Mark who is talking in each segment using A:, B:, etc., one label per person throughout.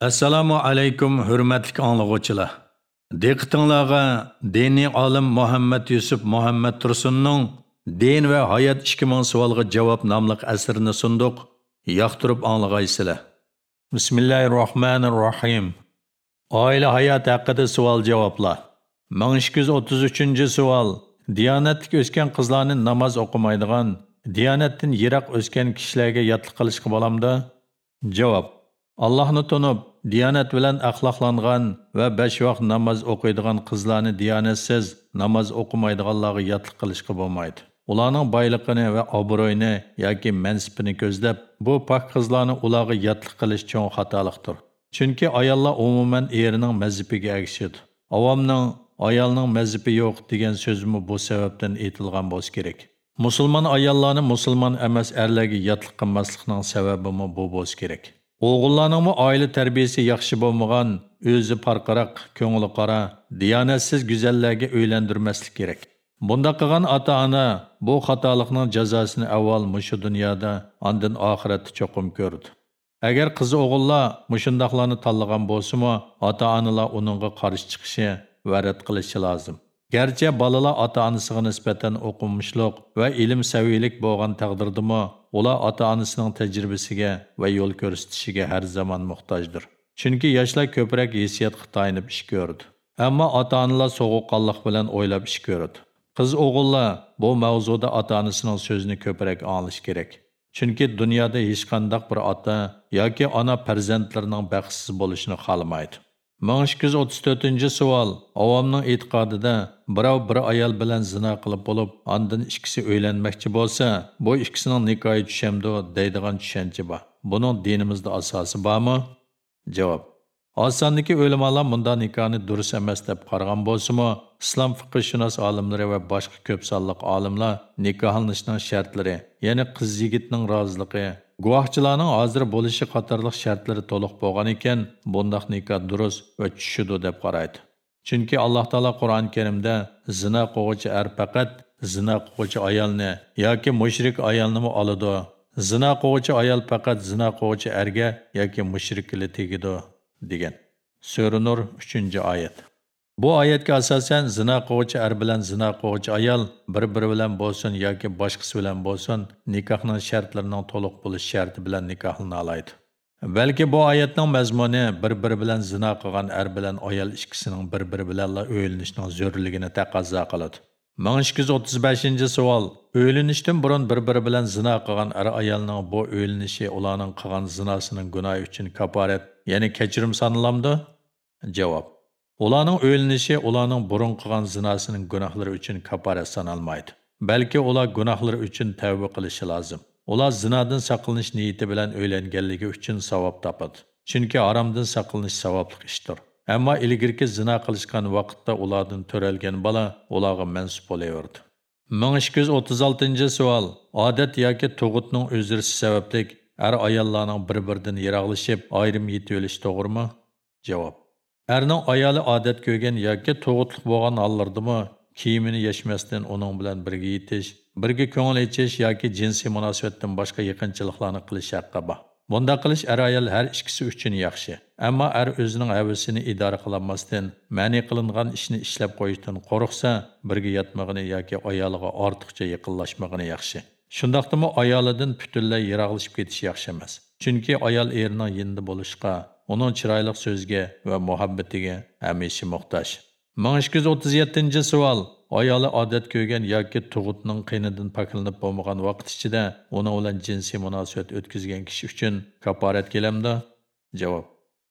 A: Assalomu alaykum hurmatli anglag'uvchilar. Diqqatingizga diniy olim Muhammad Yusuf Muhammad Tursunning Din va hayot 2000 savolga javob nomli asrini sunduq. Yoqtirib anglag'aysizlar. Bismillahirrohmanirrohim. Oila hayot haqida savol javoblar. 1233-savol. Diyonatlik o'sgan qizlarni namoz o'qimaydigan, diyonatdan yiroq o'sgan kishilarga yotliq qilishga bo'lamda? Javob. Allohni tunib, diyanat bilan axloqlangan va besh vaqt namoz o'qiydigan qizlarni diyanatsiz namoz o'qimaydiganlarga yotliq qilishga bo'lmaydi. Ularning boyligini va obro'yini yoki mansibini ko'zlab, bu pok qizlarni ularga yotliq qilish cho'ng xatolikdir. Chunki ayollar umuman erining mazhabiga agishadi. Avomning ayolning mazhabi yo'q degan so'zmi bu sababdan aytilgan bo'lsa kerak. Musulmon ayollarni musulmon emas erlarga yotliq qilmaslikning sababi bu bo'lsa kerak. O'g'illarning aile tarbiyasi yaxshi bo'lmagan, o'zi parqaroq, ko'ngli qora, diyanetsiz güzellerge öylendirmeslik kerak. Bunda qilgan ota-ana bu xatolikning jazosini avval mushu dunyoda, andın oxiratda cho'qim ko'rdi. Agar qiz o'g'illar mushundoqlarni tanlagan bo'lsa-mu, ota-onalar uningga qarshi chiqishi va lazım. qilishi lozim. Gerçi balalar ata-onasiga nisbatan o'qimishliq va ilm saviylik bo'lgan taqdirdimi, ular ata-onasining tajribasiga va yo'l ko'rsatishiga har zaman muhtojdir. Chunki yoshlar ko'proq hissiyotga kıtayınıp ish ko'rdi. Ammo ota-onalar so'g'uqqonlik bilan o'ylab ish ko'rdi. Qiz o'g'illar bu mavzuda ota-onasining so'zini ko'proq anglish kerak. Chunki dunyoda hech qanday bir ota yoki ona farzandlarining baxtsiz bo'lishini xohlamaydi. 1234 savol. Avomning e'tiqodida birov bir ayol bilan zina qilib bo'lib, ondan ikkisi o'ylanmoqchi bo'lsa, bu ikkisining nikohi tushamdi deydigan tushuncha bor. Buning dinimizda asosi bormi? Javob. Osondagi o'limalar bunda nikohni durust emas deb qaragan bo'lsa-mu, islom fiqhshunos olimlari va boshqa ko'p sonliq olimlar nikohlanishning shartlari, ya'ni qiz yigitning roziligi, guvohchilarning hozir bo'lishi qatorliq shartlari to'liq bo'lgan ekan, bundoq nikoh durust va tushidi deb qaraydi. Chunki Alloh taolo Qur'on Karimda zina qiluvchi er faqat zina qiluvchi ayolni yoki mushrik ayolni oladi. Zina qiluvchi ayol faqat zina qiluvchi erga yoki mushrikli tegidi degan. Sura Nur 3-oyat. Bu oyatga asosan zina qiluvchi er bilan zina qiluvchi ayol bir-biri bilan bo'lsin yoki boshqasi bilan bo'lsin, nikohning shartlarining to'liq bo'lish sharti bilan nikohlana oladi. Balki bu oyatning mazmuni bir-biri bilan zina qilgan er bilan ayol ikkisining bir-biri bilan o'ylanishning zo'rligini taqozo qiladi. 1235-savol. O'ylanishdan burun bir-biri bilan zina qilgan er ayolning bu o'ylanishi ularning qilgan zinosining gunohi uchun kafarat, ya'ni kechirim sanalamdi? Javob. Ularning o'ylanishi ularning burun qilgan zinosining gunohlari uchun kaforat sanalmaydi. Balki ular gunohlari uchun tavba qilishi lozim. Ular zinadan saqlanish niyati bilan o'ylanganligi uchun savob topadi. Chunki haromdan saqlanish savobli ishdir. Ammo ilgirki zina qilishgan vaqtda ulardan to'ralgan bola ularga mansub bo'laverdi. 1236-savol. Odat yoki tug'utning o'zirishi sababli er ayollarning bir-biridan yiroqlashib, ayrim yetib o'lishi to'g'rimi? Javob. Erning ayoli odat ko'rgan yoki tug'utlik bo'lgan hollardami kiyimini yechmasdan uning bilan birga yetish birga ko'ngil ichish yoki jinsiy munosabatdan boshqa yaqinchiliklarni qilish haqqi bor. Bunda qilish er ayol har ikkisi uchun yaxshi. Ammo er o'zining havasini idora qilolmasdan ma'ni qilingan ishni ishlab qo'yishdan qo'rqsa birga yotmag'ini yoki ayoliga ortiqcha yaqinlashmag'ini yaxshi. Shundoqdimi ayolidan butunlay yiroqlashib ketish yaxshi emas. Chunki ayol erning yinda bo'lishga onun chiroyli sözge ve muhabbetige hamisha muhtoj. 1237 savol ayoli odat ko'rgan yoki tug'utning qeynidin pakılınıp bo'lmagan vaqt ichida ona olan cinsi munosabat ötküzgen kişi üçün kaparet kelamdi Cevap.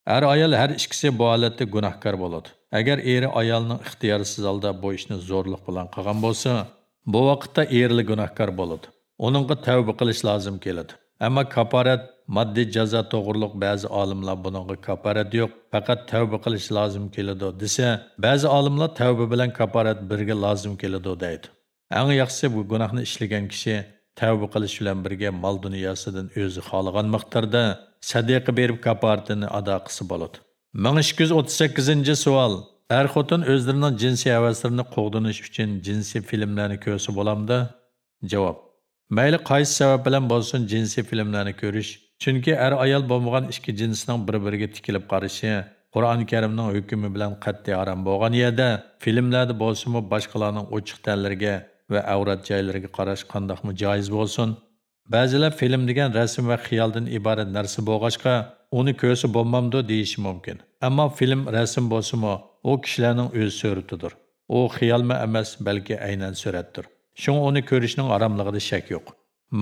A: har ayal her işkisi bu holatda günahkar bo'ladi. Eğer eri ayalının ixtiyorsiz alda bu işini zo'rliq bulan qilgan bo'lsa bu vaqtda erli günahkar bo'ladi. Onunla tavba qilish lazım keladi. Ammo kaforat moddiy jazo to'g'riliq ba'zi olimlar buningga kaparat yo'q faqat tavba qilish lozim keladi desa ba'zi olimlar tavba bilan kaparat birga lozim keladi deydi. Eng yaxshisi bu gunohni ishlagan kishi tavba qilish bilan birga mol dunyosidan o'zi xohlagan miqdorda sadaqa berib kaforatini ado qilsa bo'ladi. ming ikki yuz o'ttiz sakkizinchi savol er xotin o'zlarining jinsiy havaslarini qo'g'dinish uchun jinsiy filmlarni ko'rsa bo'lamdi javob. Mayli qaysi sabab bilan bo'lsin jinsiy filmlarni ko'rish? Chunki er ayol bo'lmagan ikki jinsning bir biriga tikilib qarashi qur'oni karimning hukmi bilan qat'iy harom bo'lgan yerda filmlarda bo'lsinmi boshqalarning ochiq tanlariga va avrat joylariga qarash qandoqmi joiz bo'lsin? Ba'zilar film degan rasm va xiyoldan iborat narsa bo'lg'achqa uni ko'rsa bo'lmamdi deyishi mumkin. Ammo film rasm bo'lsinmi u kishilarning o'z suratidir. U xiyolmi emas balki aynan suratdir. Shunga uni ko'rishning haromligida shak yo'q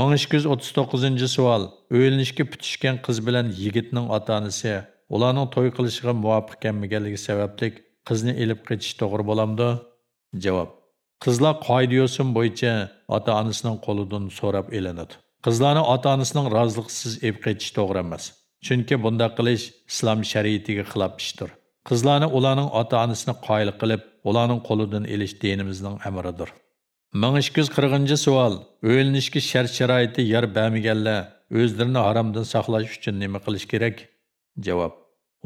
A: 1239 savol o'ylinishga putishgan qiz bilan yigitning ota onasi ularning to'y qilishiga muvofiq kelmaganligi sababli qizni ilib qetish to'g'ri bo'lamdi javob qizlar qoida yo'sin bo'yicha ota onasining qo'lidan so'rab elinadi qizlarni ota onasining roziligisiz ilib qetish to'g'ri emas chunki bunday qilish islom shariatiga xilof ishdir qizlarni ularning ota onasini qoyil qilib ularning qo'lidan elish dinimizning amridir 1240 savol o'ylinishga shart sharoiti yer bermaganlar o'zlarini haromdan saqlash uchun nima qilish kerak javob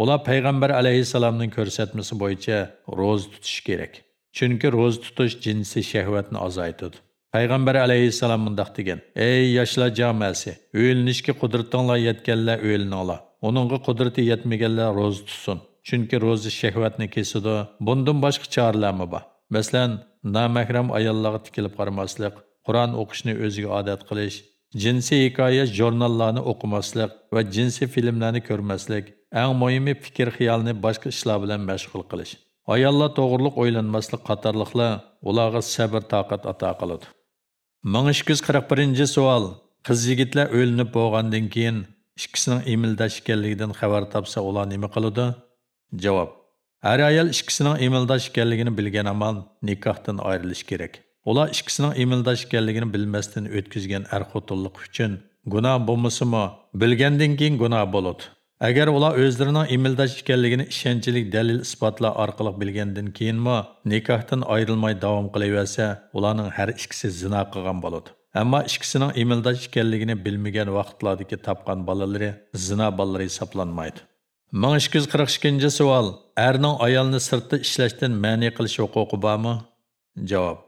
A: ular payg'ambar alayhisalomning ko'rsatmasi bo'yicha ro'za tutish kerak chunki ro'za tutish jinsiy shahvatni azaytadi payg'ambar alayhissalom mundoq degan ey yoshlar jamasi o'ylinishga qudratinglar yetganlar o'ylininglar uningga qudrati yetmaganlar ro'za tutsin chunki ro'za shahvatni kesadi. bundan boshqa choralarmi bor masalan namahram ayollarga tikilib qaramaslik qur'on o'qishni o'ziga odat qilish jinsiy hikoya jurnallarni o'qimaslik va jinsiy filmlarni ko'rmaslik eng muhimi fikr xiyolni boshqa ishlar bilan mashg'ul qilish ayollar to'g'riliq o'ylanmaslik qatorliqlar ularga sabr toqat ato qiladi ming ikki yuz qirq birinchi savol qiz yigitlar o'linib bo'lgandan keyin ikkisining imildash ekanligidan xabar topsa ular nima qiladi javob Әр аял ішкісінің емілдаш екенлігін білген аман никахтан айрылыш керек. Олар ішкісінің емілдаш екенлігін білместен өткізген әр құтылық үшін гуна болмысы ма, білгенден кейін гуна болады. Әгер олар өздерінің емілдаш екенлігін ішенчілік дәлел іспатла арқылы білгенден кейін ма, никахтан айрылмай давам қылай өсе, оланың әр ішкісі зина қылған болады. Әмма ішкісінің емілдаш екенлігін білмеген вақытлардығы тапқан балалары зина балалары есапланмайды. Hisoblanmaydi 1242 savol erning ayolni sirtda ishlashdan ma'ni qilish huquqi bormi javob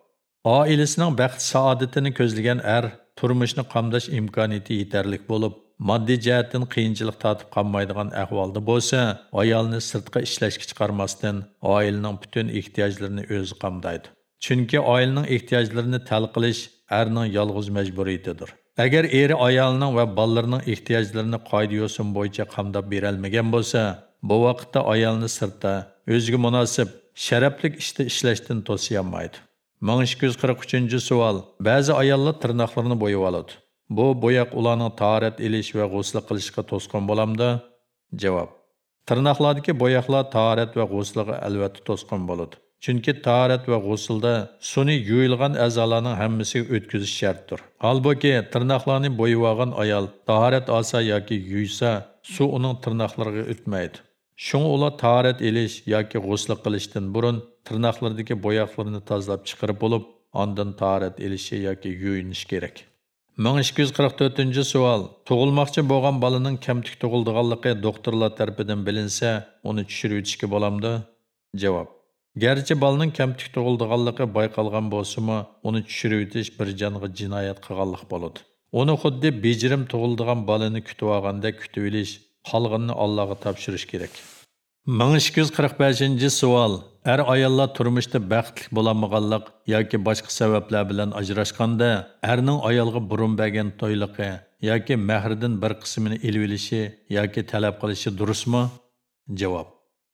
A: oilasining baxt saodatini ko'zlagan er turmushni qamdash imkoniyati yetarlik bo'lib moddiy jihatdan qiyinchilik tortib qolmaydigan ahvolda bo'lsa ayolni sirtqa ishlashga chiqarmasdan oilaning butun ehtiyojlarini o'zi qamdaydi chunki oilaning ehtiyojlarini tal qilish erning yolg'iz majburiyatidir agar eri ayolining va bolalarining ehtiyojlarini qoida yo'sin bo'yicha qamdab berolmagan bo'lsa bu vaqtda ayolni sirtda o'ziga munosib sharafli ishda ishlashdan to'siyolmaydi. 1243 savol. Ba'zi ayollar tirnoqlarini bo'yab oladi. Bu bo'yoq ularning tahorat ilish va g'usl qilishga to'sqin bo'lamdi javob. Tirnoqlardagi bo'yoqlar tahorat va g'usliga albatta to'sqin bo'ladi. Chunki tahorat va g'usulda suni yuyilgan a'zolarning hammasiga o'tkazish shartdir Halbuki tirnoqlarni bo'yib olgan ayol tahorat olsa yoki yuysa suv uning tirnoqlariga o'tmaydi shunga ular tahorat ilish yoki g'usl qilishdan burun tirnoqlardagi bo'yoqlarni tozalab chiqarib bo'lib ondan tahorat ilishi yoki yuyinish kerak 1244 savol tug'ilmoqchi boğan balının kamtik tug'ildiganligi doktorlar tərpidin bilinsa onu çüşürü içki bolamdı? Cevap. Garchi bolaning kamtik tug'ildiganligi bayqalgan bo'lsimi uni tushirib o'tish bir jonga jinoyat qilganlik bo'ladi uni xuddi bejirim tug'ildigan bolani kutib olgandek kutib olish qolganini allohga topshirish kerak. 1245 savol er ayollar turmushda baxtli bo'lolmaganlik yoki boshqa sabablar bilan ajrashganda erning ayolga burun bergan to'yliqi yoki mahridan bir qismini ilib olishi yoki talab qilishi durustmi? Javob.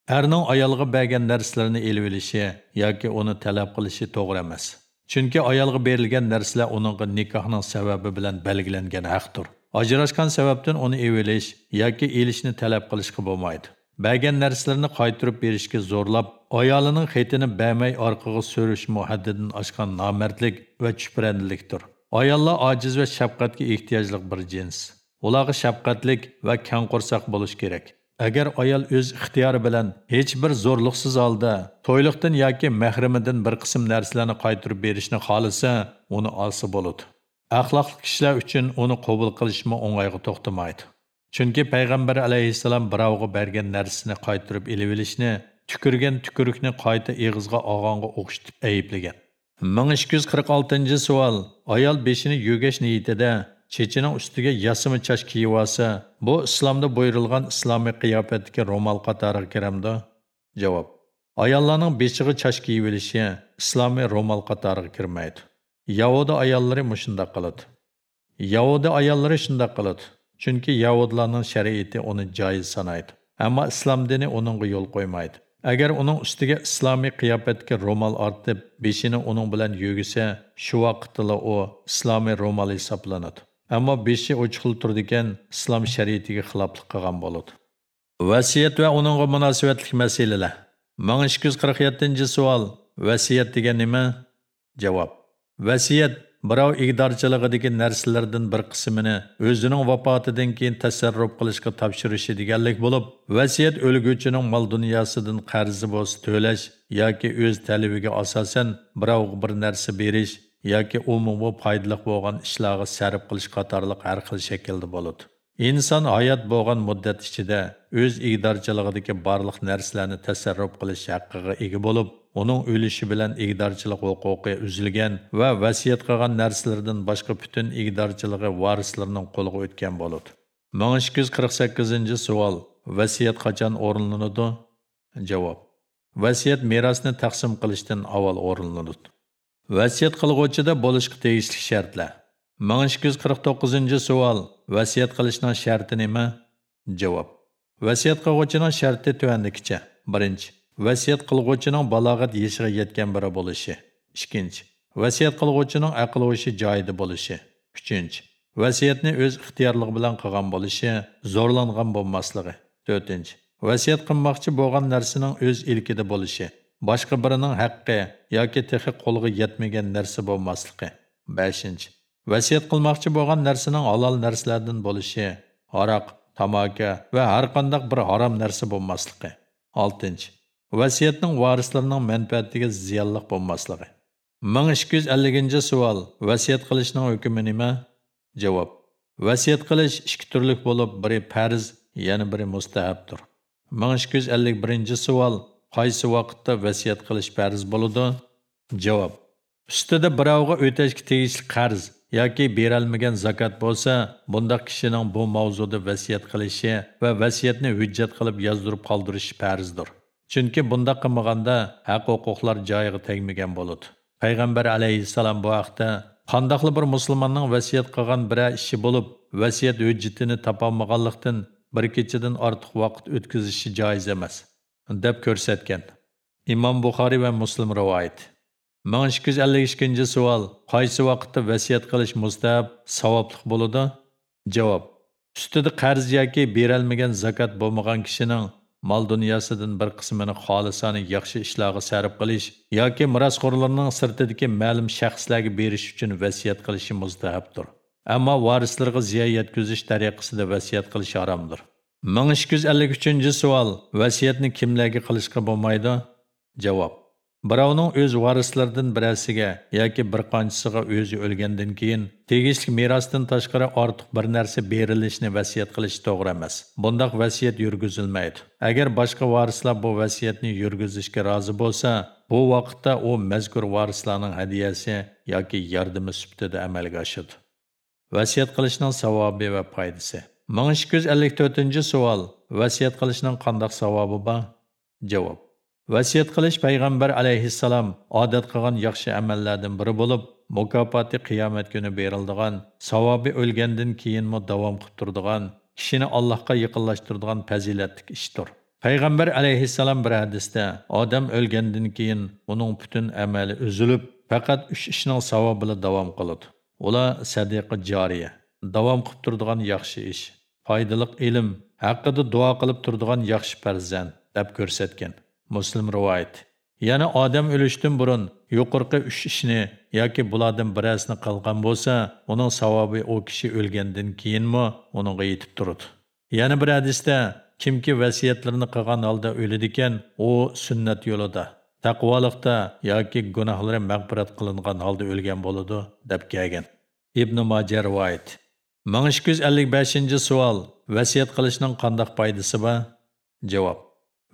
A: Erning ayolga bergan narsalarni ilib olishi yoki uni talab qilishi to'g'ri emas. Chunki ayolga berilgan narsalar uningga nikohning sababi bilan belgilangan haqdir. Ajrashgan sababdan uni evilish yoki elishni talab qilishga болмайды. Бәген narsalarni qaytarib berishga zo'rlab ayolining xetini bermay orqaga so'rish muhaddidan oshgan nomardlik va chuprandilikdir. Ayollar ojiz va shafqatga ehtiyojli bir jins. Ularga shafqatlik va kang qo'rsoq bo'lish kerak. Agar ayol o'z ixtiyori bilan hech bir zo'rliqsiz holda to'yliqdan yoki mahrimidan bir qism narsalarni qaytarib berishni xohlasa uni olsa bo'ladi. Axloqli kishilar uchun uni qabul qilishmi o'ng'ayga to'xtamaydi. Chunki payg'ambar alayhissalom birovga bergan narsasini qaytarib ilib olishni tükürgen tükürükni qayta eg'izga og'onga o'qishitib ayblagan ming ikki yuz qirq oltinchi savol ayol ustiga yasimi chash kiyib olsa bu islomda buyurilgan islomiy qiyofatdagi ro'mol qatoriga kiramdi javob. Ayollarning beshiga chash kiyib olishi islomiy ro'mol qatoriga kirmaydi. Yahudi ayollari mushundoq qiladi. Yahudi ayollari shundoq qiladi chunki yahudlarning shariati uni joiz sanaydi ammo islom dini uningga yo'l qo'ymaydi. Agar uning ustiga islomiy qiyofatga ro'mol ortib beshini uning bilan yugisa shu vaqtda u islomiy ro'mol hisoblanadi. Ammo beshi ochiqli turdigan islom shariatiga xiloflik qilgan bo'ladi. Vasiyat va uningga munosabatli masalalar. 1247 savol. Vasiyat degan nima? Javob. Vasiyat birov igdorchiligidagi narsalardan bir qismini o'zining vafotidan keyin tasarruf qilishga topshirishi deganlik bo'lib vasiyat o'lguchining mol dunyosidan qarzi bo'lsa to'lash yoki o'z talabiga asosan birovga bir narsa berish yoki umumiy foydali bo'lgan ishlarga sarf qilish qatorliq har xil shaklda bo'ladi. Inson hayot bo'lgan muddat ichida o'z igdorchiligidagi barliq narsalarni tasarruf qilish haqqiga ega bo'lib uning o'lishi bilan igdorchilik huquqi uzilgan va vasiyat qilgan narsalardan boshqa butun igdorchiligi varislarning qo'liga o'tgan bo'ladi. Ming ikki yuz qirq sakkizinchi savol vasiyat qachon o'rinlanadi? Javob. Vasiyat merosni taqsim qilishdan avval o'rinlanadi. Vasiyat qilg'uvchida bo'lishga tegishli shartlar. ming ikki yuz qirq to'qqizinchi savol. Vasiyat qilishning sharti nima? Javob. Vasiyat qilg'uvchining sharti tuvandikicha birinchi vasiyat qilg'uvchining balog'at yoshiga yetgan biri bo'lishi. Ikkinchi vasiyat qilg'uvchining aql o'shi joyida bo'lishi. Uchinchi vasiyatni o'z ixtiyorligi bilan qilgan bo'lishi zo'rlangan bo'lmasligi. To'rtinchi vasiyat qilmoqchi bo'lgan narsaning o'z ilkida bo'lishi. Boshqa birining haqqi yoki texi qo'lga yetmagan narsa bo'lmasligi. Beshinchi vasiyat qilmoqchi bo'lgan narsaning halol narsalardan bo'lishi aroq tamaka va har qanday bir harom narsa bo'lmasligi. 6. vasiyatning varislarining manfaatiga ziyonliq bo'lmasligi. Ming ikki yuz elliginchi savol vasiyat qilishning hukmi nima? Javob vasiyat qilish ikki turlik bo'lib biri farz yana biri mustahabdir ming ikki qaysi vaqtda vasiyat qilish farz bo'ladi? Javob. Ustida birovga o'tashga tegishli qarz yoki berolmagan zakot bo'lsa bundaq kishining bu mavzuda vasiyat qilishi va vasiyatni hujjat qilib yozdirib qoldirishi farzdir. Chunki bundaq qilmaganda haq huquqlar joyiga tegmagan bo'ladi. Payg'ambar alayhissalom bu haqda qandoqli bir musulmonning vasiyat qilgan biror ishi bo'lib vasiyat hujjatini topolmaganlikdan bir kechadan ortiq vaqt o'tkazishi joiz emas. Deb ko'rsatgan. Imom buxoriy va muslim rivoyat. Ming ikki yuz ellik ikkinchi savol. Qaysi vaqtda vasiyat qilish mustahab savobli bo'ladi? Javob. Ustida qarz yoki berolmagan zakot bo'lmagan kishining mol dunyosidan bir qismini xolisani yaxshi ishlarga sarf qilish yoki merosxo'rlarning sirtidagi ma'lum shaxslarga berish uchun vasiyat qilishi mustahabdir ammo varislarga ziyon yetkazish tariqasida vasiyat qilish haromdir ming ikki yuz ellik uchinchi savol. Vasiyatni kimlarga qilishga bo'lmaydi? Javob. Birovning o'z varislaridan birasiga yoki bir qanchasiga o'zi o'lgandan keyin tegishli merosdan tashqari ortiq bir narsa berilishni vasiyat qilish to'g'ri emas. Bundaq vasiyat yurgizilmaydi. Agar boshqa varislar bu vasiyatni yurgizishga rozi bo'lsa bu vaqtda u mazkur varislarning hadiyasi yoki yordami sifatida amalga oshadi. Vasiyat qilishning savobi va foydasi. Ming ikki yuz ellik to'rtinchi savol vasiyat qilishning qandoq savobi bor javob Vasiyat qilish payg'ambar alayhissalom odat qilgan yaxshi amallardan biri bo'lib, mukofoti qiyomat kuni beriladigan, savobi o'lgandan keyinmi davom qilib turadigan, kishini Allohga yaqinlashtiradigan fazilatli ishdir. Payg'ambar alayhissalom bir hadisda odam o'lgandan keyin uning butun amali uzilib, faqat 3 ishning savobi bilan davom qiladi. Ular sadiqa joriya, davom qilib turadigan yaxshi ish, foydali ilm, haqida duo qilib turadigan yaxshi farzand deb ko'rsatgan. Muslim rivoyat. Yana odam o'lishdan burun yuqorqi 3 ishni yoki bulardan birasini qilgan bo'lsa, uning savobi o kishi o'lgandan keyinmi uningga yetib turadi. Yana bir hadisda kimki vasiyatlarini qilgan holda o'ladigan, u sunnat yo'lida, taqvolikda yoki gunohlari mag'firat qilingan holda o'lgan bo'ladi deb kelgan. Ibn Majah rivoyat. 1255 savol: Vasiyat qilishning qanday foydasi bor? Javob: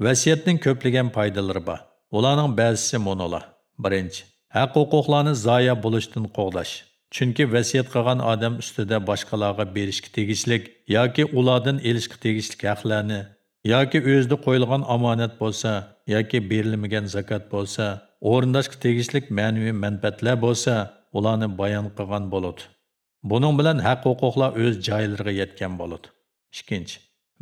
A: Vasiyatning ko'plagan foydalari bor. Ularning ba'zisi monolar. Birinchi, haq huquqlarni zoya bo'lishdan qo'g'dash. chunki vasiyat qilgan odam ustida boshqalarga berishga tegishlik yoki ulardan elishga tegishlik haqlarni yoki o'zida qo'yilgan omonat bo'lsa yoki berilmagan zakot bo'lsa o'rindashga tegishlik ma'naviy manfaatlar bo'lsa ularni bayon qilgan bo'ladi buning bilan haq huquqlar o'z joylariga yetgan bo'ladi. Ikkinchi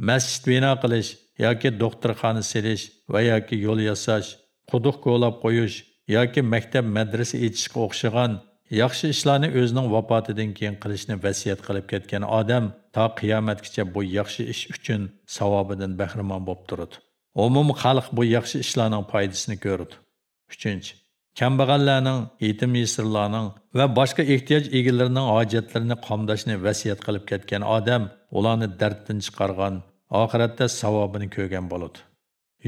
A: masjid bino qilish yoki doktorxona selish va yoki yo'l yasash quduq ko'lab qo'yish yoki maktab madrasa echishga o'xshagan yaxshi ishlarni o'zining vafotidan keyin qilishni vasiyat qilib ketgan odam to qiyomatgacha bu yaxshi ish uchun savobidan bahramon bo'lib turadi. Umum xalq bu yaxshi ishlarning foydasini ko'radi. Uchinchi Kambag'allarning, yetim yesirlarning va boshqa ehtiyoj egalarining hojatlarini qomdashni vasiyat qilib ketgan odam ularni darddan chiqargan, oxiratda savobini ko'rgan bo'ladi.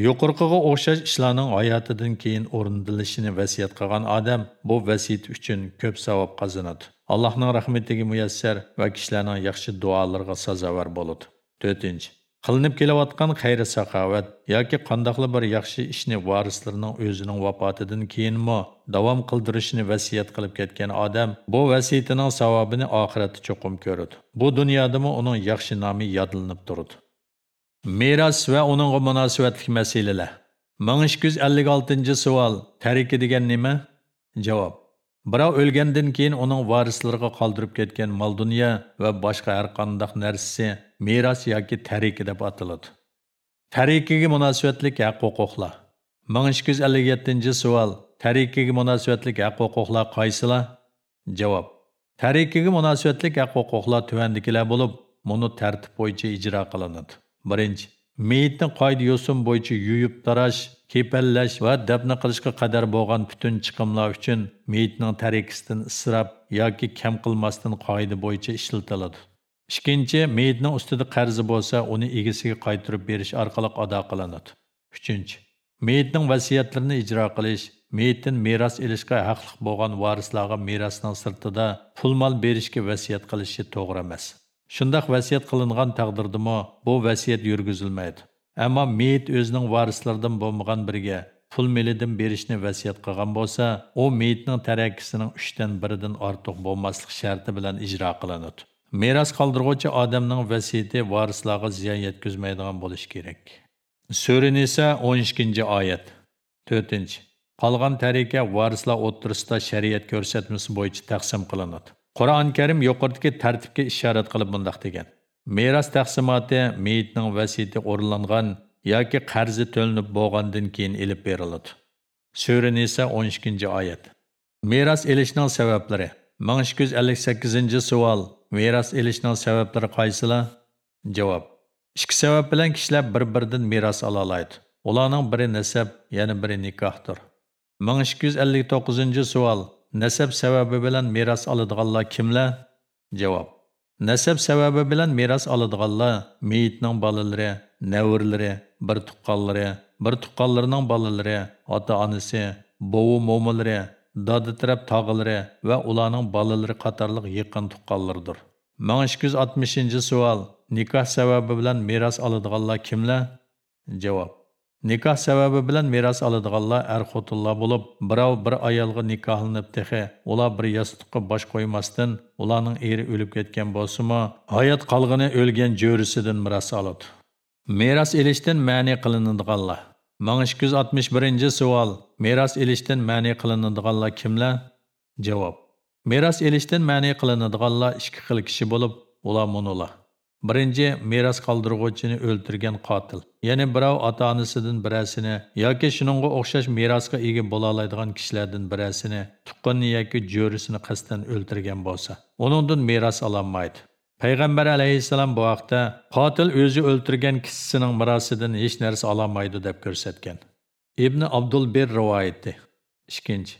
A: Yuqorqiga o'xshash ishlarning hayotidan keyin o'rindilishini vasiyat qilgan odam bu vasiyat uchun ko'p savob qozonadi. Allohning rahmatiga muyassar va kishilarning yaxshi duolariga sazovar bo'ladi. 4. qilinib kelayotgan xayri saxovat yoki qandoqli bir yaxshi ishni varislarning o'zining vafotidan keyinmi davom qildirishni vasiyat qilib ketgan odam bu vasiyatining savobini oxiratda cho'qim ko'rdi bu dunyodami uning yaxshi nomi yodilinib turdi meros va uning munosabatlik masalalar. Ming ikki yuz ellik oltinchi savol tariki degan nima? Javob. Nima javob birov o'lgandan keyin uning varislariga qoldirib ketgan mol dunyo va boshqa har qandoq narsasi meros yoki tarika deb ataladi. Tarikaga munosabatli haq huquqlar ming ikki yuz ellik yettinchi savol tarikaga munosabatli haq huquqlar qaysilar? Javob. Tarikaga munosabatli haq huquqlar tuvandikilar bo'lib buni tartib bo'yicha ijro qilinadi. Birinchi meyitni qoida yo'sin bo'yicha yuyib tarash kepallash va dabna qilishga qadar bo'lgan butun chiqimlar uchun meyitning tarikisidan isrof yoki kam qilmasdan qoida bo'yicha ishlatiladi. Ikkinchi meyitning ustida qarzi bo'lsa uni egasiga qaytarib berish orqali ado qilinadi. Uchinchi meyitning vasiyatlarini ijro qilish meyitdan meros ilishga haqli bo'lgan varislarga merosning sirtida pul mol berishga vasiyat qilishi to'g'ri emas. Shundoq vasiyat qilingan taqdirdami bu vasiyat yurgizilmaydi. Ammo meyit o'zining varislaridan bo'lmagan biriga pul milidan berishni vasiyat qilgan bo'lsa u meyitning tarakkisining uchdan biridan ortiq bo'lmaslik sharti bilan ijro qilinadi meros qoldirg'uvchi odamning vasiyati varislarga ziyon yetkazmaydigan bo'lishi kerak sura nisa o'n ikkinchi oyat to'rtinchi qolgan tarika varislar o'ttirisida shariat ko'rsatmasi bo'yicha taqsim qilinadi qur'oni karim yuqoridagi tartibga ishorat qilib bundoq degan meros taqsimoti meyitning vasiyati o'rinlangan yoki qarzi to'linib bo'lgandan keyin ilib beriladi. Sura nisa o'n ikkinchi oyat. Meros elishning sabablari. ming ikki yuz ellik sakkizinchi savol. Meros elishning sabablari qaysilar? Javob. Ikki sabab bilan kishilar bir biridan meros ola oladi. Ularning biri nasab yana biri nikohdir. ming ikki yuz ellik to'qqizinchi savol. Nasab sababi bilan meros oladiganlar kimlar? Javob. Nasab sababi bilan meros oladiganlar meyitning bolalari navrlari bir tuqqanlari bir tuqqanlarining bolalari ota onasi bovu mo'milari dodi taraf tog'ilari va ularning bolalari qatorliq yaqin tuqqanlardir ming ikki yuz oltmishinchi savol nikoh sababi bilan meros oladiganlar kimlar? Javob. Nikoh sababi bilan meros oladiganlar er xotinlar bo'lib, birov bir ayolga nikohlanib tehi, ular bir yostiqqa bosh qo'ymasdan, ularning eri o'lib ketgan bo'lsa-mu, hayot qolgani o'lgan jo'risidan meros oladi. Meros elishdan ma'ni qilinadiganlar. 1261-savol. Meros elishdan ma'ni qilinadiganlar kimlar? Javob. Meros elishdan ma'ni qilinadiganlar ikki xil kishi bo'lib, ular monolar. Birinci meros qoldirg'uvchini o'ltirgan qotil. Ya'ni birov ota-onasidan birasini yoki shuningga o'xshash merosga ega bo'la oladigan kishilardan birasini, tuqqanni yoki jo'risini qasddan o'ltirgan bo'lsa, uningdan meros ololmaydi. Payg'ambar alayhissalom bu vaqtda qotil o'zi o'ltirgan kishisining merosidan hech narsa ololmaydi deb ko'rsatgan. Ibn Abdul Bir rivoyati. Ikkinchi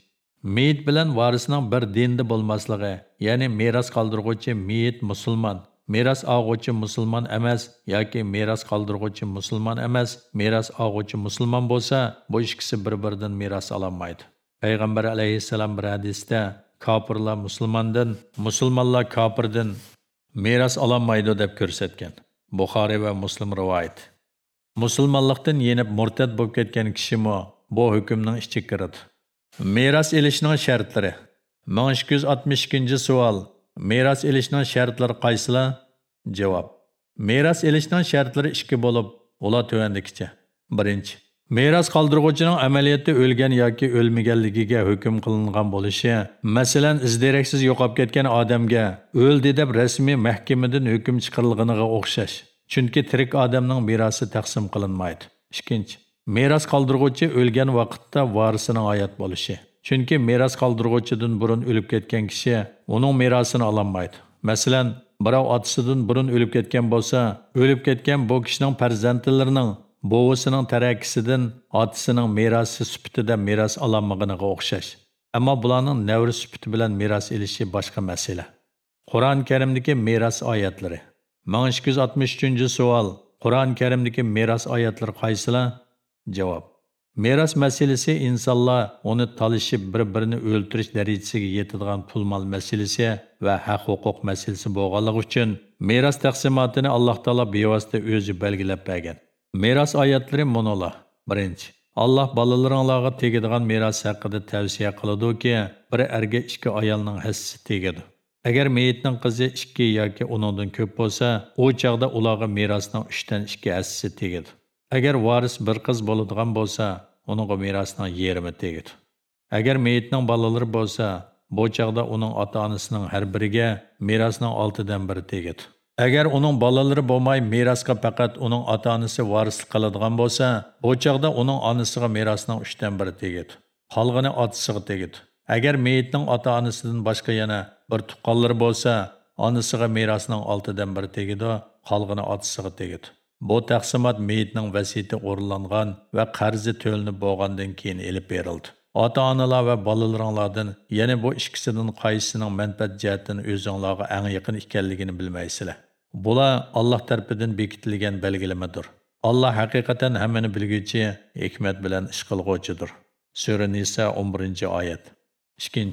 A: Meyit bilan varisning bir dinda bo'lmasligi, ya'ni meros qoldirg'uvchi meyit musulmon meros olg'uvchi musulmon emas yoki meros qoldirg'uvchi musulmon emas meros olg'uvchi musulmon bo'lsa bu ikkisi bir biridan meros ololmaydi payg'ambar alayhissalom bir hadisda kofirlar musulmondan musulmonlar kofirdan meros ololmaydi deb ko'rsatgan. Buxoriy va muslim rivoyat. Musulmonlikdan yenib murtad bo'lib ketgan kishimi bu hukmning ichiga kiradi meros elishning shartlari. 1262 savol. Meros elishning shartlari qaysilar? Javob. Meros elishning shartlari ikki bo'lib, ular tuvandikicha. Birinchi. Meros qoldirg'uvchining amaliyotda o'lgan yoki o'lmaganligiga hukm qilingan bo'lishi, masalan, izderaksiz yo'qolib ketgan odamga o'ldi deb rasmiy mahkamadan hukm chiqarilganiga o'xshash. Chunki tirik odamning merosi taqsim qilinmaydi. 2. Meros qoldirg'uvchi o'lgan vaqtda varisining hayot bo'lishi. Chunki meros qoldirg'uvchidan burun o'lib ketgan kishi uning merosini ololmaydi. Masalan, birov otasidan burun o'lib ketgan bo'lsa, o'lib ketgan bu kishining farzandlarining bovisining tarakkisidan otasining merosi sifatida meros ololmaganiga o'xshash. Ammo bularning navri sifati bilan meros elishi boshqa masala. Qur'on Karimdagi meros oyatlari 1263-savol. Qur'on Karimdagi meros oyatlari qaysilar? Javob. Meros masalasi insonlar uni talishib bir-birini o'ltirish darajasiga yetadigan pul mol masalasi va haq huquq masalasi bo'lganligi uchun meros taqsimotini Alloh taolo bevosita o'zi belgilab bergan. Meros oyatlari monola. Birinchi. Alloh bolalaringlarga tegadigan meros haqida tavsiya qiladi-ki, bir erga ikki ayolning hissasi tegadi. Agar meyitning qizi 2 yoki uningdan ko'p bo'lsa, u chaqda ularga merosning 3 dan 2 hissasi tegadi. Agar varis bir qiz bo'ladigan bo'lsa, uningga merosning yarmi tegadi. Agar meyitning bolalari bo'lsa, bu chaqda uning ota-onasining har biriga merosning 6 dan 1 tegadi. Agar uning bolalari bo'lmay merosga faqat uning ota-onasi varislik qiladigan bo'lsa, bu chaqda uning onasiga merosning 3 dan 1 tegadi. Qolgani otasiga tegadi. Agar meyitning ota-onasidan boshqa yana bir tuqqanlari bo'lsa, onasiga merosning 6 dan 1 tegadi, qolgani otasiga tegadi. Bu taqsimot meyitning vasiyati o'rinlangan va qarzi to'linib bo'lgandan keyin elib berildi. Ota-onalar va bolalaringlardan yana bu ikkisidan qaysining manfaat jihatini o'zinglarga eng yaqin ekanligini bilmaysizlar. Bular Alloh tomonidan bekitilgan belgilamadir. Alloh haqiqatan hammani bilguchi, hikmat bilan ish qilguvchidir. Sura Nisa 11-oyat. 2.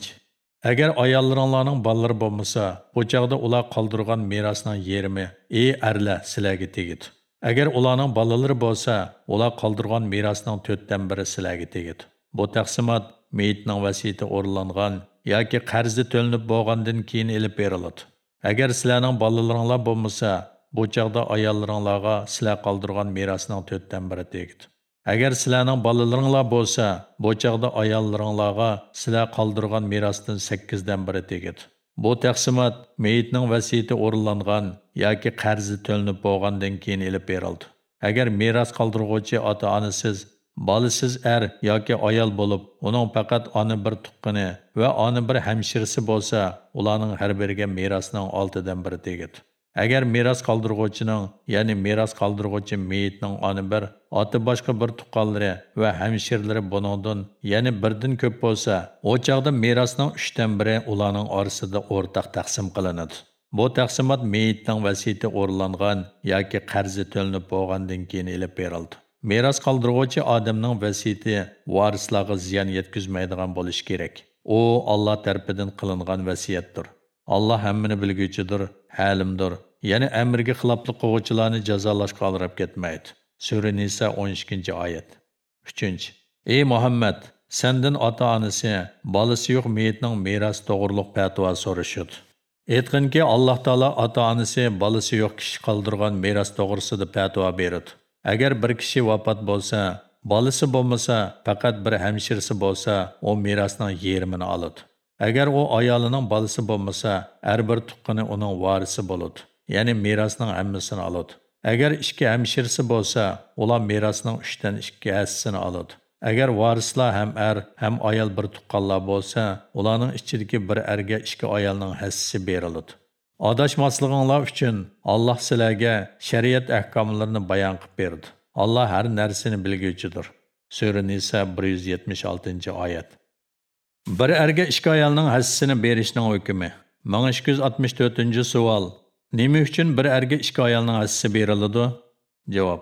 A: Agar ayollaringlarning bolalari bo'lmasa, bu chaqda ular qoldirgan merosning yerimi, ey arlar, sizlarga tegadi. Agar ularning bolalari bo'lsa, ular qoldirgan merosning 4 dan biri sizlarga tegadi. Bu taqsimot meyitning vasiyati o'rinlangan yoki qarzi to'linib bo'lgandan keyin elib beriladi. Agar sizlarning bolalaringlar bo'lmasa, bu chaqda ayollaringlarga sizlar qoldirgan merosning 4 dan biri tegadi. Agar sizlarning bolalaringlar bo'lsa, bu chaqda ayollaringlarga sizlar qoldirgan merosdan 8 dan biri tegadi. Bu taqsimot meyitning vasiyati o'rinlangan yoki qarzi to'linib bo'lgandan keyin elib berildi. Agar meros qoldirg'uvchi ota-onasiz, bolasiz er yoki ayol bo'lib, uning faqat ona bir tuqqini va ona bir hamshirisi bo'lsa, ularning har biriga merosning 6 dan biri tegadi. Agar meros қалдырғычының, ya'ni meros қалдырғычы meyitning аны bir, oti boshqa bir тұққалыры va hamshirlari buningdan, ya'ni birdan ko'p bo'lsa, o chaqda merosning 3 dan biri ularning orasida o'rtaq taqsim qilinadi. Bu taqsimot meyitning vasiyati o'rlangan yoki qarzi to'linib bo'lgandan keyin elib berildi. Meros qoldirg'uvchi odamning vasiyati varislarga ziyon yetkazmaydigan bo'lishi kerak. U Alloh tarafidan qilingan vasiyatdir. Allah hammini bilguvchidir, halimdir. Ya'ni amrga xiloflik qiluvchilarni jazolashga olrab ketmaydi. Nisa 12-oyat. 3. Ey Muhammad, sendan ota-onasi, bolasi yo'q meyitning meros to'g'riliq fatvo so'rashadi. Aytqinki, Alloh taolo ota-onasi, bolasi yo'q kishi qoldirgan meros to'g'risida fatvo beradi. Agar bir kishi vafot bo'lsa, bolasi bo'lmasa, faqat bir hamshirisi bo'lsa, u merosning yerimini oladi. Agar u ayolining bolasi bo'lmasa, har bir tuqqani uning varisi bo'ladi. Ya'ni merosning hammasini oladi. Agar ikki hamshirisi bo'lsa, ular merosning 3 dan 2 hissasini oladi. Agar varislar ham er, ham ayol bir tuqqanlar bo'lsa, ularning ichidagi bir erga ikki ayolning hissasi beriladi. Adashmasliginglar uchun Alloh sizlarga shariat ahkomlarini bayon qilib berdi. Alloh har narsani bilgücüdür. Sura Nisa 176-oyat. Bir erge işki ayalının hissasini berishning hukmi. 1264-savol. Nima uchun bir erga ikki ayolning hissasi beriladi? Javob.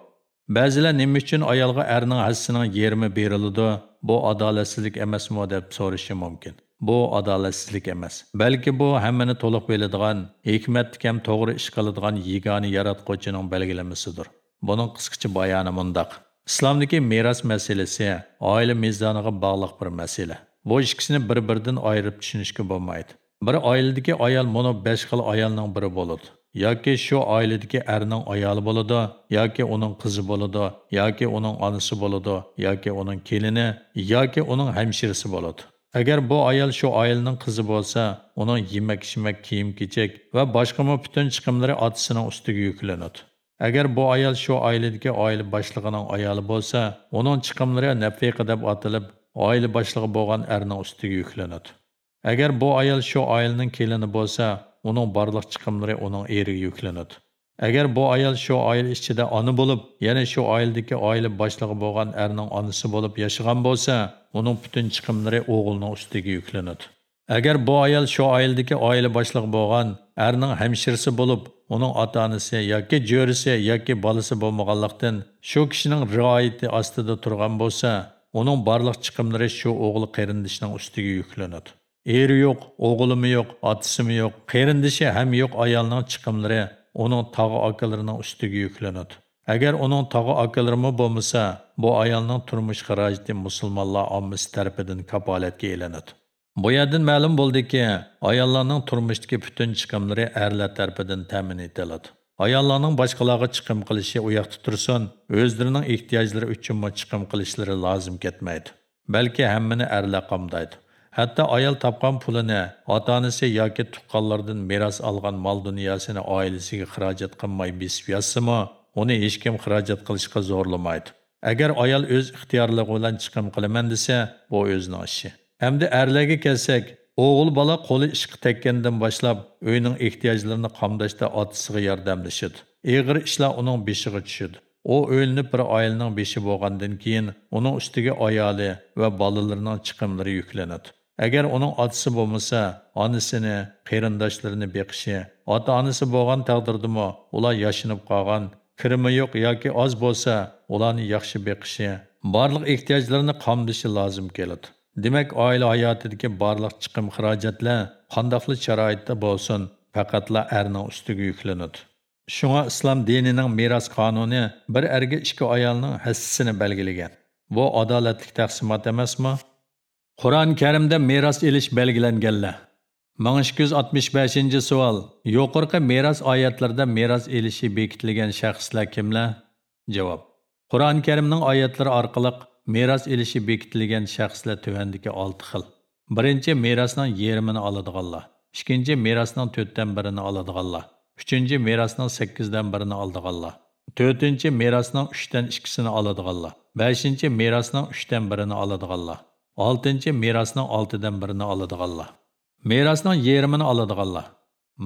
A: Ba'zilar nima uchun ayolga erning hissasining yarmi beriladi? Bu adolatsizlik emasmi deb so'rashi mumkin. Bu adolatsizlik emas. Balki bu hammani to'liq biladigan, hikmatli ham to'g'ri ish qiladigan yegona yaratquvchining belgilamasidir. Buning qisqacha bayoni mundaq. Islomdagi meros masalasi oila mezoniga bog'liq bir masala. Bu ikkisini bir-biridan ayirib tushunishga bo'lmaydi. Bir oiladagi ayol mono besh xil ayolning biri bo'ladi. yoki shu oiladagi erning ayoli bo'ladi, yoki uning qizi bo'ladi, yoki uning onasi bo'ladi, yoki uning kelini, yoki uning hamshirasi bo'ladi. Agar bu ayol shu oilaning qizi bo'lsa, uning yemak-ichmak, kiyim-kechak va boshqa butun chiqimlari otasining ustiga yuklanadi. Agar bu ayol shu oiladagi oila boshlig'ining ayoli bo'lsa, uning chiqimlari nafiqa deb atilib, oila boshlig'i bo'lgan erning ustiga yuklanadi. Agar bu ayol shu oilaning kelini bo'lsa, uning barliq chiqimlari uning eriga yuklanadi. Agar bu ayol shu oila ichida ona bo'lib, yana shu oiladagi oila boshlig'i bo'lgan erning onasi bo'lib yashagan bo'lsa, uning butun chiqimlari o'g'ilning ustiga yuklanadi. Agar bu ayol shu oiladagi oila boshlig'i bo'lgan erning hamshirisi bo'lib, uning ota-onasi yoki jo'risi yoki bolasi bo'lmaganlikdan shu kishining rioyati ostida turgan bo'lsa, Onun barlıq chiqimlari şu oğlu qerindişinin üstüge yuklanadi. Eri yo'q, o'g'limi yo'q, otasimi yo'q, qarindishi ham yo'q ayolning chiqimlari uning tog'i akalarining ustiga yuklanadi. Agar uning tog'i akalarimi bo'lmasa, bu ayolning turmush xarajati musulmonlar ommasi tarafidan kapolatga e'lanadi. Bu yerdan ma'lum bo'ldiki, ayollarning turmushdagi butun chiqimlari erlar tarafidan ta'min etiladi. Ayollarning boshqalarga chiqim qilishi u yoqda tursin, o'zlarining ehtiyojlari uchun chiqim qilishlari lozim ketmaydi. Balki hammani erlar qamdaydi. Hatto ayol topgan pulini ota-onasi yoki tuqqanlardan meros olgan mol dunyosini oilasiga xarajat qilmay besib yotsimi, uni hech kim xarajat qilishga zo'rlamaydi. Agar ayol o'z ixtiyorligi bilan chiqim qilaman desa, bu o'zining ishi. Hamda erlarga kelsak, o'g'il bola qo'li ishqa tekkenden boshlab öyünün ehtiyojlarini qamdashda atısıgı yordamlashadi. Eg'ir ishlar uning beşiği tushadi. U o'ylinib bir oilaning beshi bo'lgandan keyin uning ustiga ayoli va bolalarining chiqimlari yuklanadi. Agar uning otasi bo'lmasa, onasini, qarindoshlarini beqishi, ota-onasi bo'lgan taqdirdimi, ular yashinib qolgan, kirimi yo'q yoki oz bo'lsa, ularni yaxshi beqishi, barliq ehtiyojlarini qamdishi lozim keladi. Demak, oila hayotidagi barliq chiqim xarajatlar qandoqli sharoitda bo'lsin, faqatla erning ustiga yuklanadi. Shunga islom dinining meros qonuni bir erga ikki ayolning hassisini belgilagan. Bu adolatli taqsimot emasmi? Qur'on Karimda meros elish belgilanganlar. 1265 savol. Yuqorqi meros oyatlarida meros elishi bekitilgan shaxslar kimlar? Javob. Qur'on Karimning oyatlari orqali meros ilishi bekitilgan shaxslar tuvandagi 6 xil. Birinchi merosning yarmini oladiganlar. Ikkinchi merosning 4 dan birini oladiganlar. Uchinchi merosning 8 dan birini oladiganlar. To'rtinchi merosning 3 dan 2sini oladiganlar. Beshinchi merosning 3 dan birini oladiganlar. oltinchi merosning oltidan birini oladiganlar merosning yarmini oladiganlar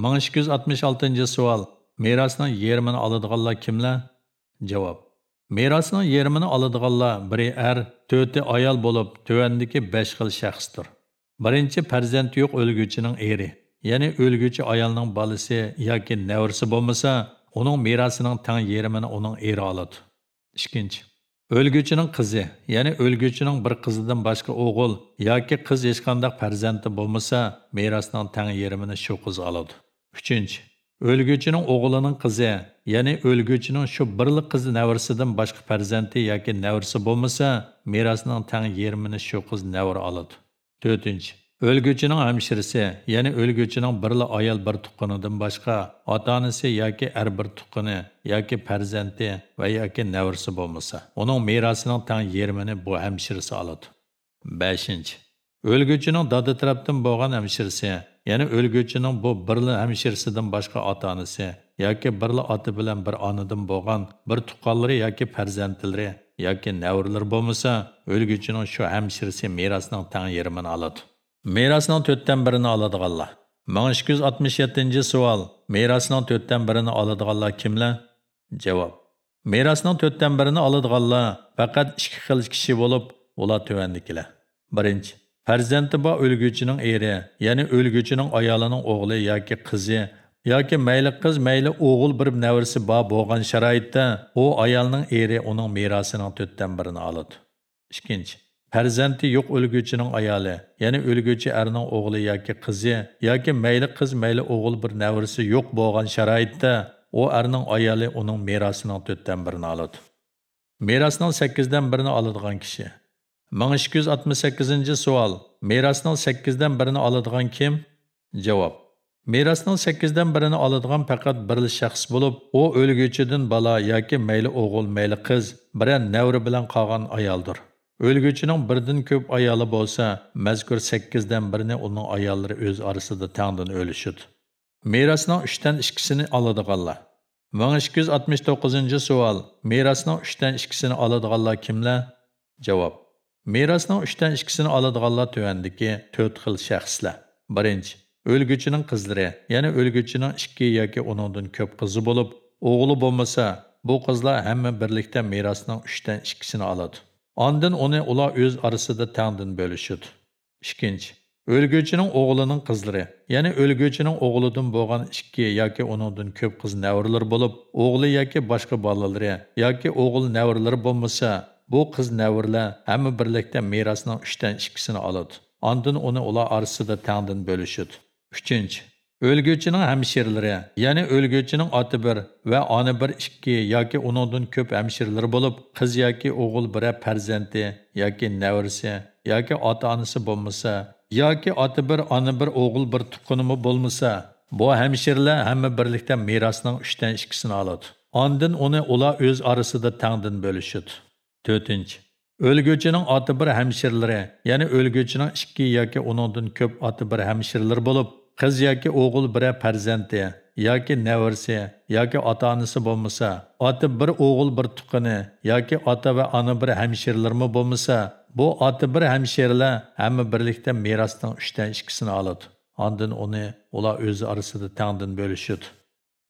A: ming ikki yuz oltmish oltinchi savol merosning yarmini oladiganlar kimlar javob merosning yerimini oladiganlar biri er to'rti ayol bo'lib tuvandagi besh xil shaxsdir birinchi farzandi yo'q o'lguchining eri ya'ni o'lguchi ayolning bolasi yoki navrisi bo'lmasa uning merosining tang yerimini uning eri oladi ikkinchi O'lgüchining qizi, ya'ni o'lgüchining bir qizidan boshqa o'g'il yoki qiz kız qanday farzandi bo'lmasa, merosning tang yerimini shu qiz oladi. 3. O'lgüchining o'g'lining qizi, ya'ni o'lgüchining shu birli qizi navrisidan boshqa farzandi yoki navrisi bo'lmasa, merosning tang yerimini shu qiz navr oladi. 4. O'lgüchining hamshirisi, ya'ni o'lgüchining birla ayol bir tuqqanidan boshqa ota-onasi yoki er bir tuqqani yoki farzandi va yoki navrisi bo'lmasa, uning merosining tang yermini bu hamshirisi oladi. 5. O'lgüchining dada tarafdan bo'lgan hamshirisi, ya'ni o'lgüchining bu бирли hamshirisidan boshqa ota-onasi yoki birla oti bilan bir onadan bo'lgan bir tuqqanlari yoki farzandlari yoki navrlar bo'lmasa, o'lgüchining shu hamshirisi merosining tang yerimini oladi. Merosning 4dan birini oladiganlar. 1267 savol. Merosning 4dan birini oladiganlar kimlar? Javob. Merosning 4dan birini oladiganlar faqat ikki xil kishi bo'lib, ular tuvandikilar. Birinchi, farzandi bor o'lguchining eri, ya'ni o'lguchining ayolining o'g'li yoki qizi yoki mayli qiz, mayli o'g'il bir navrisi bor bo'lgan sharoitda u ayolning eri uning merosining 4dan birini oladi. Ikkinchi, farzandi yo'q o'lguchining ayoli ya'ni o'lguchi erning o'g'li yoki qizi yoki mayli qiz mayli o'g'il bir navrisi yo'q bo'lgan sharoitda u erning ayoli uning merosining to'rtdan birini oladi merosning sakkizdan birini oladigan kishi 1268 savol. Merosning 8 dan birini oladigan kim? Javob. Merosning 8 dan birini oladigan faqat bir shaxs bo'lib, u o'lguvchidan bola yoki mayli o'g'il, mayli qiz, biror navri bilan qolgan ayoldir. O'lguvchining birdan ko'p ayoli bo'lsa, mazkur 8 dan birini uning ayollari o'z orasida tangdan o'lishidi. Merosning 3 dan 2sini oladiganlar 1269 savol. Merosning 3 dan 2sini oladiganlar kimlar? Javob. Merosning 3 dan 2sini oladiganlar tuvandiki 4 xil shaxslar. Birinchi, o'lguchining qizlari, ya'ni o'lguchining 2 yoki uningdan ko'p qizi bo'lib, o'g'li bo'lmasa, bu qizlar hamma birlikda merosning 3 dan 2sini oladi. Ondan uni ular o'z orasida tangdan bo'lishadi. Ikkinchi, o'lguchining o'g'lining qizlari, ya'ni o'lguchining o'g'lidan bo'lgan 2 yoki undan ko'p qiz navralar bo'lib, o'g'li yoki boshqa bolalari yoki o'g'il navralar bo'lmasa, bu qiz navrlar hamma birlikda merosning 3 dan 2sini oladi. Ondan uni ular orasida tangdan bo'lishadi. 3. O'lguchining hamshirlari, ya'ni o'lguchining oti bir va ona bir ikki yoki uningdan ko'p hamshirlari bo'lib, qiz yoki o'g'il bir farzandi yoki navrisi yoki ota-onasi bo'lmasa, yoki oti bir, ona bir, o'g'il bir tuqqunimi bo'lmasa, bu hamshirlar hamma birlikda merosning 3 dan 2sini oladi. Ondan uni ular o'z orasida tangdan bo'lishadi. 4. O'lguvchining oti bir hamshirlari, ya'ni o'lguvchining 2 yoki uningdan ko'p oti bir hamshirlar bo'lib, qiz yoki o'g'il biri farzandi yoki navrisi yoki ota onasi bo'lmasa oti bir o'g'il bir tuqini yoki ota va ona bir hamshirlarmi bo'lmasa bu oti bir hamshirlar hamma birlikda merosning uchdan ikkisini oladi ondan uni ular o'zi orasida tangdan bo'lishadi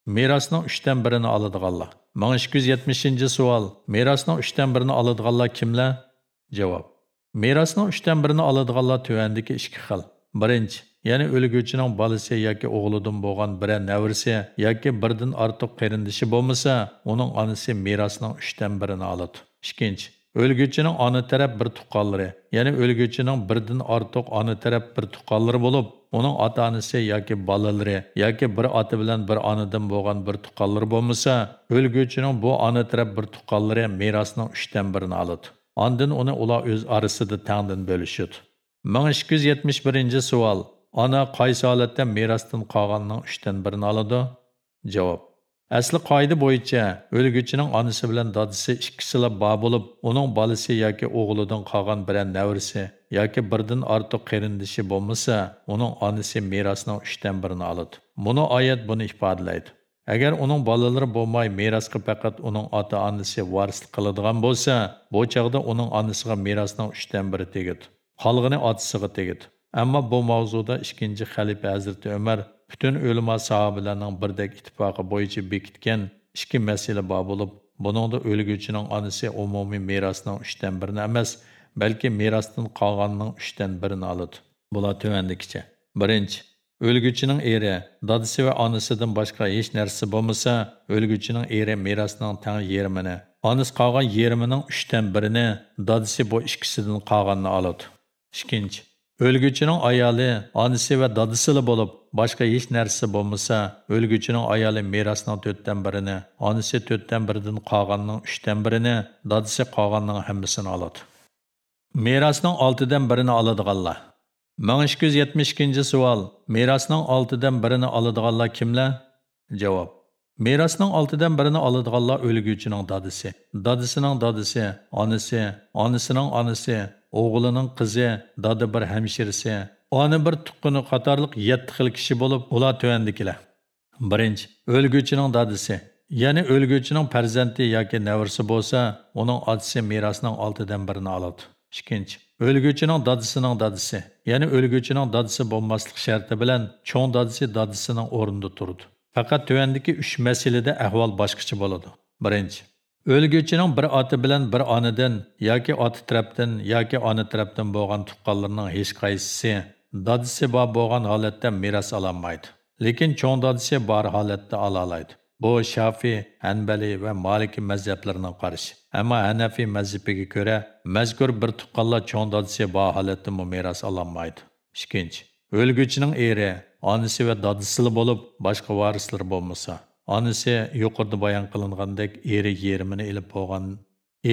A: merosning uchdan birini oladiganlar. Mana ikki yuz yetmishinchi savol. Merosning uchdan birini oladiganlar kimlar? Javob. Merosning uchdan birini oladiganlar tuvandagi ikki xil. Birinchi ya'ni o'lguvchining bolasi yoki o'g'lidan bo'lgan biror navrisi yoki birdan ortiq qarindishi bo'lmasa uning onasi merosning uchdan birini oladi. Ikkinchi o'lguvchining ona taraf bir tuqqanlari ya'ni o'lguvchining birdan ortiq ona taraf bir tuqqanlari bo'lib uning ota onasi yoki bolalari yoki bir ota bilan bir onadan bo'lgan bir tuqqanlari bo'lmasa o'lguvchining bu ona taraf bir tuqqanlari merosning uchdan birini oladi Ondan uni ular o'z orasida tangdan bo'lishadi 1271 savol ona qaysi holatda merosdan qolganning 3 dan birini oladi? Javob. Asli qoida bo'yicha o'lguchining onasi bilan dadisi ikkisila bor bo'lib, uning bolasi yoki o'g'lidan qolgan bilan navrisi yoki birdan ortiq qarindishi bo'lmasa, uning onasi merosning 3 dan birini oladi. Buni oyat buni ifodalaydi. Agar uning bolalari bo'lmay merosga faqat uning ota-onasi varislik qiladigan bo'lsa, bu chaqda uning onasiga merosning 3 dan biri tegadi. Qolgani otasiga tegadi. Ammo bu mavzuda 2 xalifa Hazrat Umar butun o'lima sahobalarning birdek ittifoqi bo'yicha bekitken iki masala bor bo'lib, bunun da onasi umumiy merosning 3 dan birini emas, balki mirasının qolganning 3 birini alıdı. Bula tuvandikicha. Birinci, o'lguvchining eri, dadısı ve onasidan başka hiç narsa bulmasa, o'lguvchining eri mirasının tan yerimini, anıs kalan yerimining 3 dan birini, dadısı bu ikkisidan kalanını alıdı. İkinci, O'lgüchining ayalı, anısı ve dadısılı bulup, boshqa hech narsa bo'lmasa, o'lguchining ayoli merosning 4 dan birini, onasi 4 dan biridan qolganning 3 dan birini, dadisi qolganning hammasini oladi. Merosning 6 dan birini oladiganlar. 1272 savol. Merosning 6 dan birini oladiganlar kimlar? Javob. Merosning 6 dan birini oladiganlar o'lguchining dadisi, dadisining dadisi, onasi, onasining onasi, o'g'lining qizi, dada bir hamshirisi, ona bir tuqquni qatorliq 7 xil kishi bo'lib, ular tuvandikilar. Бірінші, өлгөчінің дадысы. Яны өлгөчінің пәрзенті яке нәвірсі болса, оның адысы мирасының 6 бірін алады. oladi. Ikkinchi, o'lguvchining dadisining dadisi, ya'ni o'lguvchining dadisi bo'lmaslik sharti bilan cho'ng dadisi dadisining o'rnida turadi. Faqat tuvandagi 3 masalada ahvol boshqacha bo'ladi. Birinchi, O'lguvchining bir oti bilan bir onadan yoki oti tarafdan yoki ona tarafdan bo'lgan tuqqanlarning hech qaysisi dadisi bor bo'lgan holatda meros ololmaydi. Lekin cho'ng dadisi bor holatda ola oladi. Bu shafiy Hanbali va Maliki mazhablarining qarashi. Ammo Hanafi mazhabiga ko'ra, mazkur bir tuqqanlar cho'ng dadisi bor holatda meros ololmaydi. Ikkinchi, o'lguchining eri, onasi va dadisili bo'lib, boshqa varislar bo'lmasa, Onasi yuqorida bayon qilingandek eri yerimini ilib bo'lgan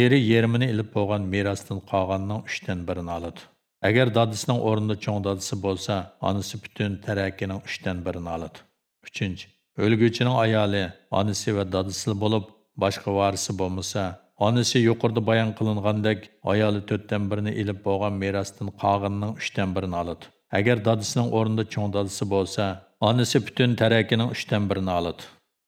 A: eri yerimini ilib bo'lgan merosdan qolganning uchdan birini oladi Agar dadisining o'rnida cho'ng dadisi bo'lsa, onasi butun tarakining 3 dan 1 ni oladi. 3. O'lguchining ayoli onasi va dadisi bo'lib, boshqa varisi bo'lmasa, onasi yuqorida bayon qilingandek, ayoli 4 dan 1 ni ilib bo'lgan merosdan qolganning 3 dan 1 ni oladi. Agar dadisining o'rnida cho'ng bo'lsa, onasi butun tarakining 3 dan 1 oladi.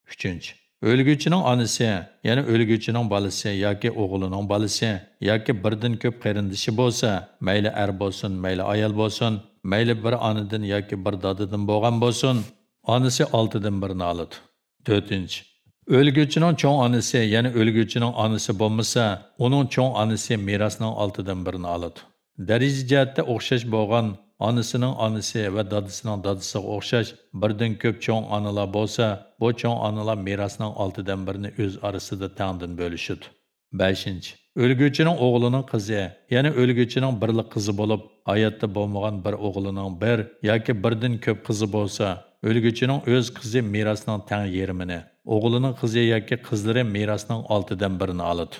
A: 3. Ölgüçünün anısı, yani ölgüçünün balısı, yaki oğlunun balısı, yaki birden köp qerindishi bolsa, meyli er bolsun, meyli ayal bolsun, meyli bir anıdın yaki bir dadıdın boğan bolsun, anısı altıdın birini alıdı. Dördüncü. Ölgüçünün çoğun anısı, yani ölgüçünün anısı bolmasa, onun çoğun anısı mirasının altıdın birini alıdı. Dərəcə cəhətdə oxşaş bolğan anısının anısı və dadısının dadısı oxşaş birdən köp çoğun anılar bolsa, bu cho'ng onalar merosning oltidan birini o'z orasida tangdan bo'lishadi beshinchi o'lguvchining o'g'lining qizi ya'ni o'lguvchining birli qizi bo'lib hayotda bo'lmagan bir o'g'lining bir yoki birdan ko'p qizi bo'lsa o'lguvchining o'z qizi merosning tang yerimini o'g'lining qizi yoki qizlari merosning oltidan birini oladi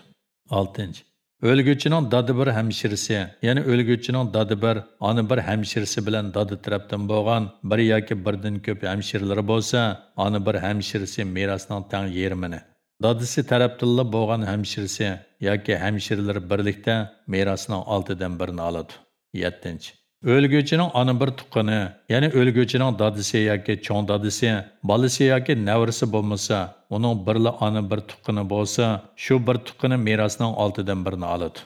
A: oltinchi o'lguvchining dodi bir hamshirisi ya'ni o'lguvchining dodi bir ona bir hamshirisi bilan dodi tarafdan bo'lgan bir yoki birdan ko'p hamshirlari bo'lsa ona bir hamshirisi merosning tang yerimini dadisi tarafdilla bo'lgan hamshirisi yoki hamshirlari birlikda merosning oltidan birini oladi yettinchi o'lguvchining ona bir tuqqani ya'ni o'lguvchining dadisi yoki cho'ng dadisi bolasi yoki navrisi bo'lmasa uning birla ona bir tuqqani bo'lsa shu bir tuqqani merosning oltidan birini oladi